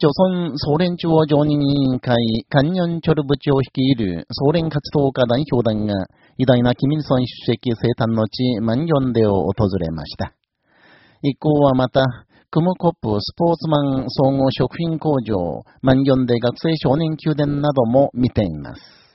朝鮮総連中央常任委員会、カンニョンチョル部長率いる総連活動家代表団が、偉大なキミルソン主席生誕の地、マンギョンデを訪れました。一行はまた、クムコップスポーツマン総合食品工場、マンギョンデ学生少年宮殿なども見ています。